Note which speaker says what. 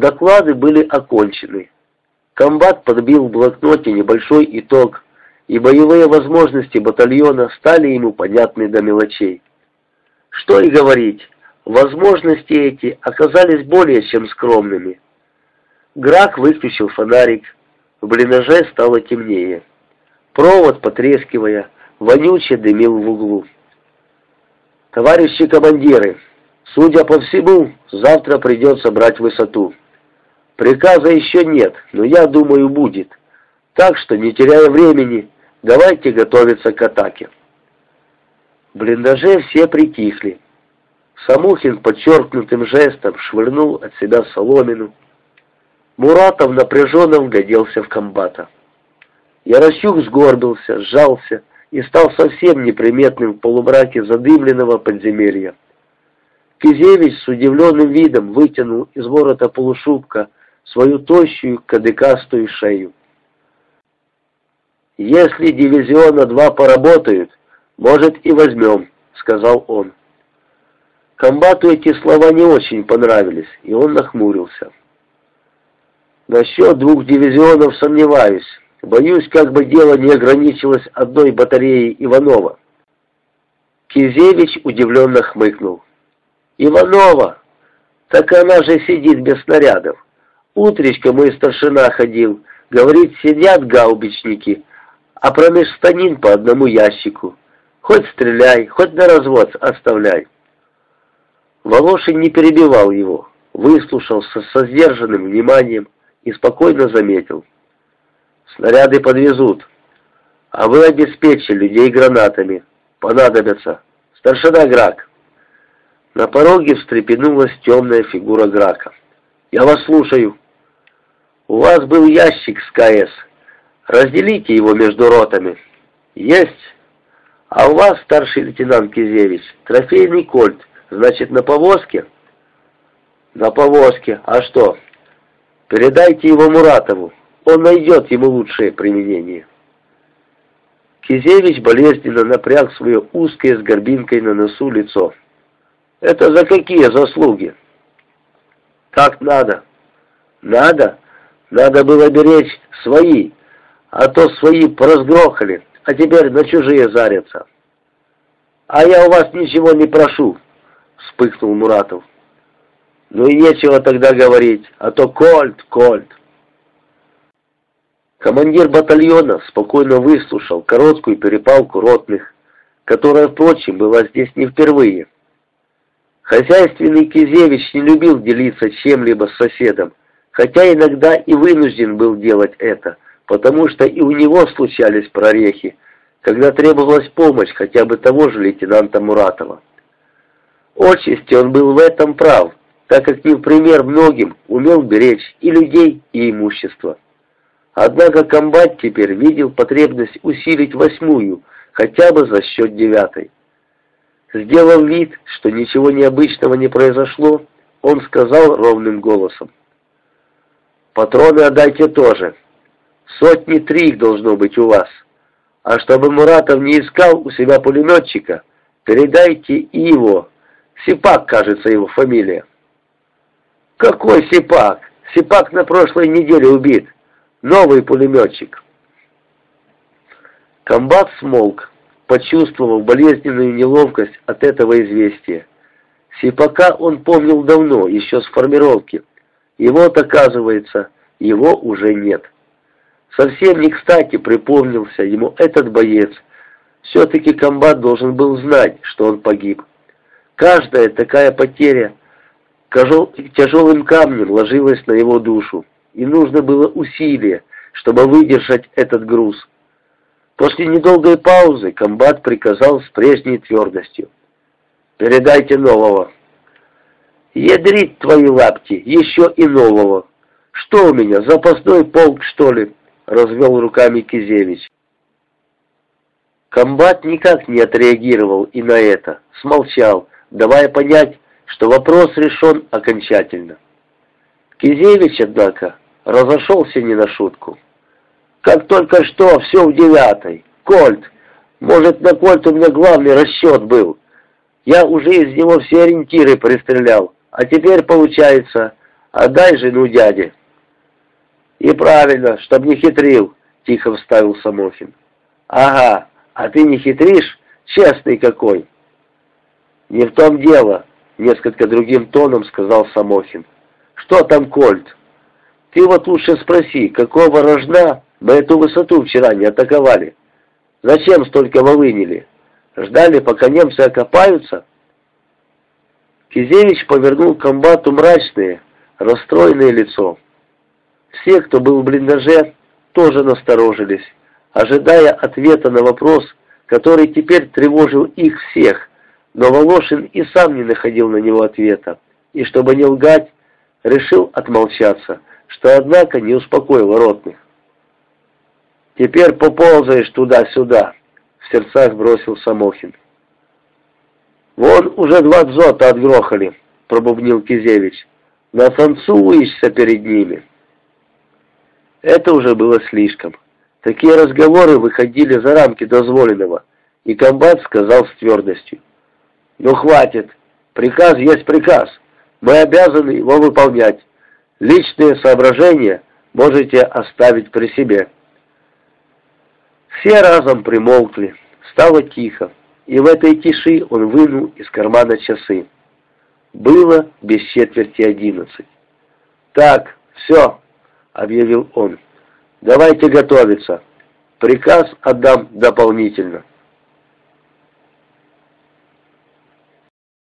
Speaker 1: Доклады были окончены. Комбат подбил в блокноте небольшой итог, и боевые возможности батальона стали ему понятны до мелочей. Что и говорить, возможности эти оказались более чем скромными. Грак выключил фонарик, в блиндаже стало темнее. Провод, потрескивая, вонюче дымил в углу. «Товарищи командиры, судя по всему, завтра придется брать высоту. Приказа еще нет, но я думаю, будет. Так что, не теряя времени, давайте готовиться к атаке». В блиндаже все притихли. Самухин подчеркнутым жестом швырнул от себя соломину. Муратов напряженно вгляделся в комбата. Ярощук сгорбился, сжался и стал совсем неприметным в полумраке задымленного подземелья. Кизевич с удивленным видом вытянул из ворота полушубка свою тощую кадыкастую шею. «Если дивизиона два поработают, может и возьмем», — сказал он. Комбату эти слова не очень понравились, и он нахмурился. «Насчет двух дивизионов сомневаюсь. Боюсь, как бы дело не ограничилось одной батареей Иванова». Кизевич удивленно хмыкнул. «Иванова! Так она же сидит без снарядов. Утречка мой старшина ходил, говорит, сидят гаубичники, а промеж станин по одному ящику. Хоть стреляй, хоть на развод оставляй». Волошин не перебивал его, выслушал со сдержанным вниманием и спокойно заметил. «Снаряды подвезут, а вы обеспечили людей гранатами. Понадобятся. Старшина Грак». На пороге встрепенулась темная фигура Грака. «Я вас слушаю. У вас был ящик с КС. Разделите его между ротами». «Есть. А у вас, старший лейтенант Кизевич, трофейный кольт. Значит, на повозке?» «На повозке. А что?» «Передайте его Муратову. Он найдет ему лучшее применение». Кизевич болезненно напряг свое узкое с горбинкой на носу лицо. «Это за какие заслуги?» «Как надо?» «Надо? Надо было беречь свои, а то свои поразгрохали, а теперь на чужие зарятся». «А я у вас ничего не прошу», — вспыхнул Муратов. «Ну и нечего тогда говорить, а то кольт, кольт». Командир батальона спокойно выслушал короткую перепалку ротных, которая, впрочем, была здесь не впервые. Хозяйственный Кизевич не любил делиться чем-либо с соседом, хотя иногда и вынужден был делать это, потому что и у него случались прорехи, когда требовалась помощь хотя бы того же лейтенанта Муратова. Отчасти он был в этом прав, так как не в пример многим умел беречь и людей, и имущество. Однако комбат теперь видел потребность усилить восьмую, хотя бы за счет девятой. Сделав вид, что ничего необычного не произошло, он сказал ровным голосом. «Патроны отдайте тоже. Сотни три их должно быть у вас. А чтобы Муратов не искал у себя пулеметчика, передайте и его. Сипак, кажется, его фамилия». «Какой Сипак? Сипак на прошлой неделе убит. Новый пулеметчик». Комбат смолк почувствовав болезненную неловкость от этого известия. Сипака он помнил давно, еще с формировки. Вот, оказывается, его уже нет. Совсем не кстати припомнился ему этот боец. Все-таки комбат должен был знать, что он погиб. Каждая такая потеря тяжелым камнем ложилась на его душу, и нужно было усилие, чтобы выдержать этот груз. После недолгой паузы комбат приказал с прежней твердостью. «Передайте нового». «Ядрить твои лапти, еще и нового. Что у меня, запасной полк, что ли?» — развел руками Кизевич. Комбат никак не отреагировал и на это, смолчал, давая понять, что вопрос решен окончательно. Кизевич, однако, разошелся не на шутку. Как только что, все в девятой. Кольт. Может, на кольт у меня главный расчет был. Я уже из него все ориентиры пристрелял. А теперь получается, Отдай жену дяде». «И правильно, чтоб не хитрил», — тихо вставил Самохин. «Ага, а ты не хитришь? Честный какой!» «Не в том дело», — несколько другим тоном сказал Самохин. «Что там, Кольт? Ты вот лучше спроси, какого рожна мы эту высоту вчера не атаковали? Зачем столько волынили? Ждали, пока немцы окопаются?» Кизевич повернул к комбату мрачное, расстроенное лицо. Все, кто был в блиндаже, тоже насторожились, ожидая ответа на вопрос, который теперь тревожил их всех, но Волошин и сам не находил на него ответа, и, чтобы не лгать, решил отмолчаться, что, однако, не успокоил ротных. «Теперь поползаешь туда-сюда», — в сердцах бросил Самохин. «Вон уже два дзота отгрохали», — пробубнил Кизевич. «Нафанцуешься перед ними». Это уже было слишком. Такие разговоры выходили за рамки дозволенного, и комбат сказал с твердостью. «Ну хватит, приказ есть приказ, мы обязаны его выполнять. Личные соображения можете оставить при себе». Все разом примолкли, стало тихо, и в этой тиши он вынул из кармана часы. Было без четверти одиннадцать. «Так, все», — объявил он. «Давайте готовиться. Приказ отдам дополнительно».